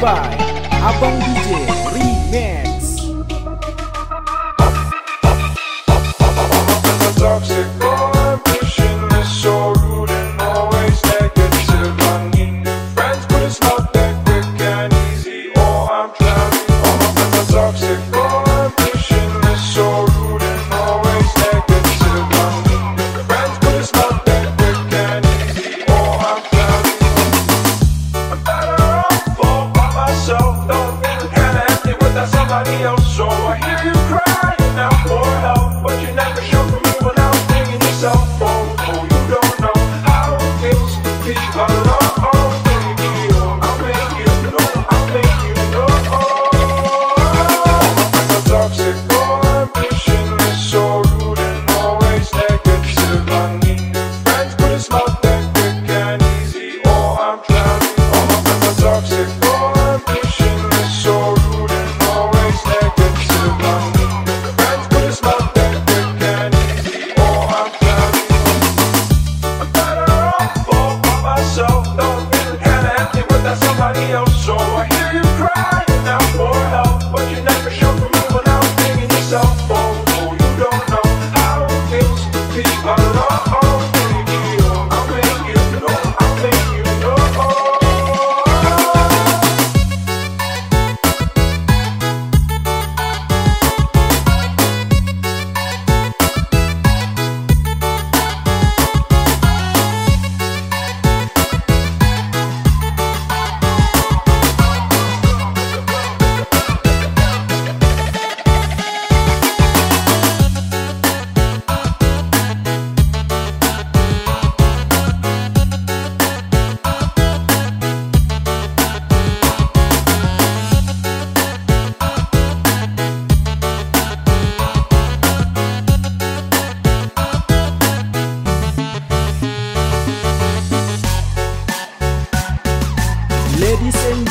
by Abang DJ Remix. radio, so I hear you cry.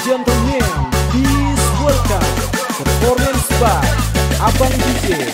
gentlemen, please welcome performance by Abang DJ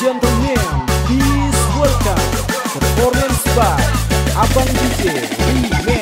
gentlemen, please welcome. Performance by Abang DJ Remix.